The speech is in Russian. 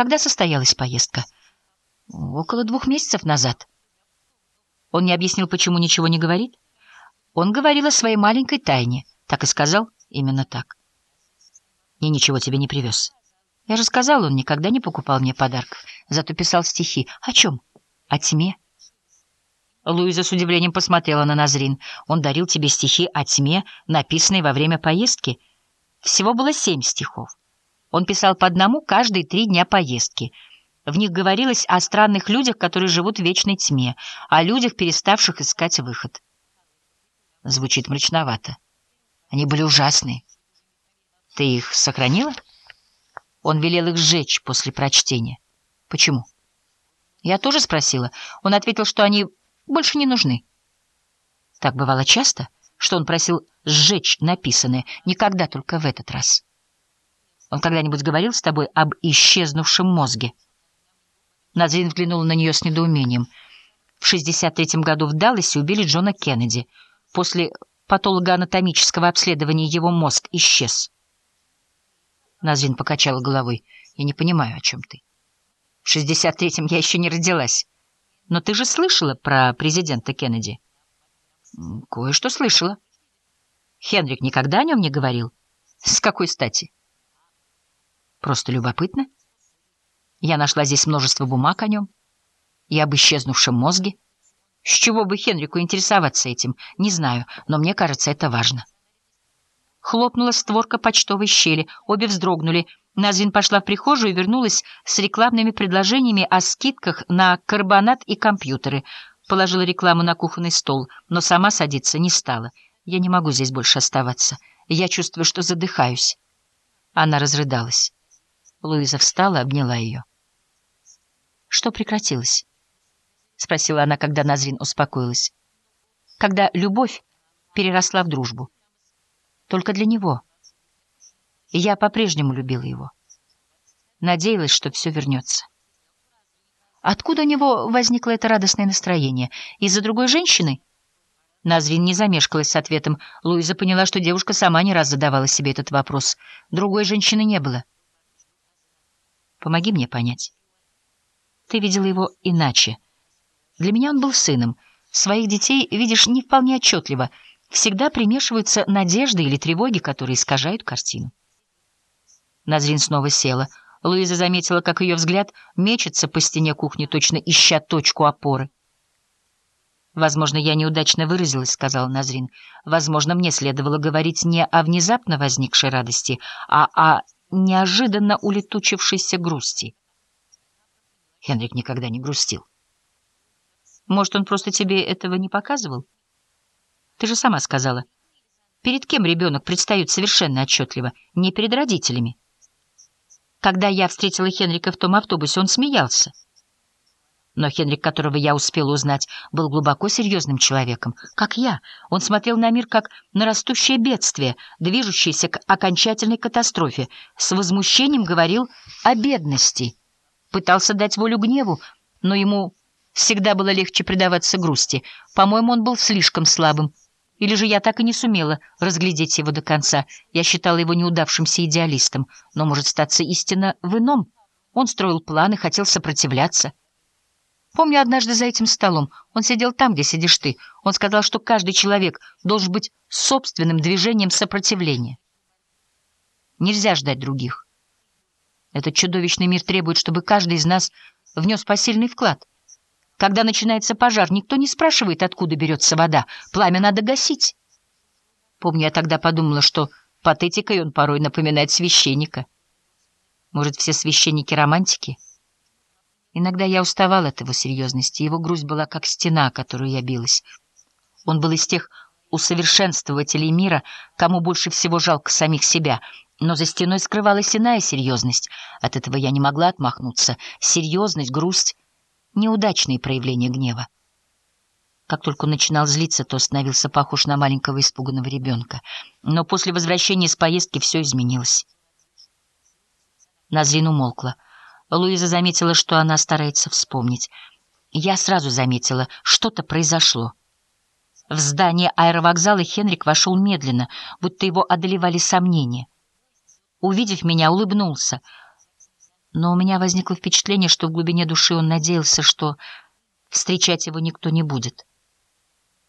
Когда состоялась поездка? Около двух месяцев назад. Он не объяснил, почему ничего не говорит? Он говорил о своей маленькой тайне. Так и сказал? Именно так. И ничего тебе не привез. Я же сказал, он никогда не покупал мне подарков, зато писал стихи. О чем? О тьме. Луиза с удивлением посмотрела на Назрин. Он дарил тебе стихи о тьме, написанные во время поездки. Всего было семь стихов. Он писал по одному каждые три дня поездки. В них говорилось о странных людях, которые живут в вечной тьме, о людях, переставших искать выход. Звучит мрачновато. Они были ужасные. Ты их сохранила? Он велел их сжечь после прочтения. Почему? Я тоже спросила. Он ответил, что они больше не нужны. Так бывало часто, что он просил сжечь написанное, никогда только в этот раз. Он когда-нибудь говорил с тобой об исчезнувшем мозге? Назрин взглянула на нее с недоумением. В 63-м году в Далласе убили Джона Кеннеди. После патологоанатомического обследования его мозг исчез. Назрин покачала головой. «Я не понимаю, о чем ты. В 63-м я еще не родилась. Но ты же слышала про президента Кеннеди?» «Кое-что слышала». «Хенрик никогда о нем не говорил? С какой стати?» «Просто любопытно. Я нашла здесь множество бумаг о нем и об исчезнувшем мозге. С чего бы Хенрику интересоваться этим, не знаю, но мне кажется, это важно». Хлопнула створка почтовой щели, обе вздрогнули. Назин пошла в прихожую и вернулась с рекламными предложениями о скидках на карбонат и компьютеры. Положила рекламу на кухонный стол, но сама садиться не стала. Я не могу здесь больше оставаться. Я чувствую, что задыхаюсь. Она разрыдалась. Луиза встала, обняла ее. «Что прекратилось?» — спросила она, когда Назрин успокоилась. «Когда любовь переросла в дружбу». Только для него. И я по-прежнему любила его. Надеялась, что все вернется. Откуда у него возникло это радостное настроение? Из-за другой женщины? Назрин не замешкалась с ответом. Луиза поняла, что девушка сама не раз задавала себе этот вопрос. Другой женщины не было. Помоги мне понять. Ты видела его иначе. Для меня он был сыном. Своих детей видишь не вполне отчетливо — всегда примешиваются надежды или тревоги, которые искажают картину. Назрин снова села. Луиза заметила, как ее взгляд мечется по стене кухни, точно ища точку опоры. «Возможно, я неудачно выразилась», — сказала Назрин. «Возможно, мне следовало говорить не о внезапно возникшей радости, а о неожиданно улетучившейся грусти». Хенрик никогда не грустил. «Может, он просто тебе этого не показывал?» Ты же сама сказала. Перед кем ребенок предстает совершенно отчетливо? Не перед родителями. Когда я встретила Хенрика в том автобусе, он смеялся. Но Хенрик, которого я успела узнать, был глубоко серьезным человеком, как я. Он смотрел на мир как на растущее бедствие, движущееся к окончательной катастрофе. С возмущением говорил о бедности. Пытался дать волю гневу, но ему всегда было легче предаваться грусти. По-моему, он был слишком слабым. Или же я так и не сумела разглядеть его до конца. Я считала его неудавшимся идеалистом. Но, может, статься истина в ином. Он строил планы, хотел сопротивляться. Помню однажды за этим столом. Он сидел там, где сидишь ты. Он сказал, что каждый человек должен быть собственным движением сопротивления. Нельзя ждать других. Этот чудовищный мир требует, чтобы каждый из нас внес посильный вклад. Когда начинается пожар, никто не спрашивает, откуда берется вода. Пламя надо гасить. Помню, я тогда подумала, что патетикой он порой напоминает священника. Может, все священники романтики? Иногда я уставал от его серьезности. Его грусть была как стена, которую я билась. Он был из тех усовершенствователей мира, кому больше всего жалко самих себя. Но за стеной скрывалась иная серьезность. От этого я не могла отмахнуться. Серьезность, грусть неудачные проявления гнева. Как только начинал злиться, то становился похож на маленького испуганного ребенка. Но после возвращения с поездки все изменилось. Назрин умолкла. Луиза заметила, что она старается вспомнить. Я сразу заметила, что-то произошло. В здание аэровокзала Хенрик вошел медленно, будто его одолевали сомнения. Увидев меня, улыбнулся — но у меня возникло впечатление, что в глубине души он надеялся, что встречать его никто не будет.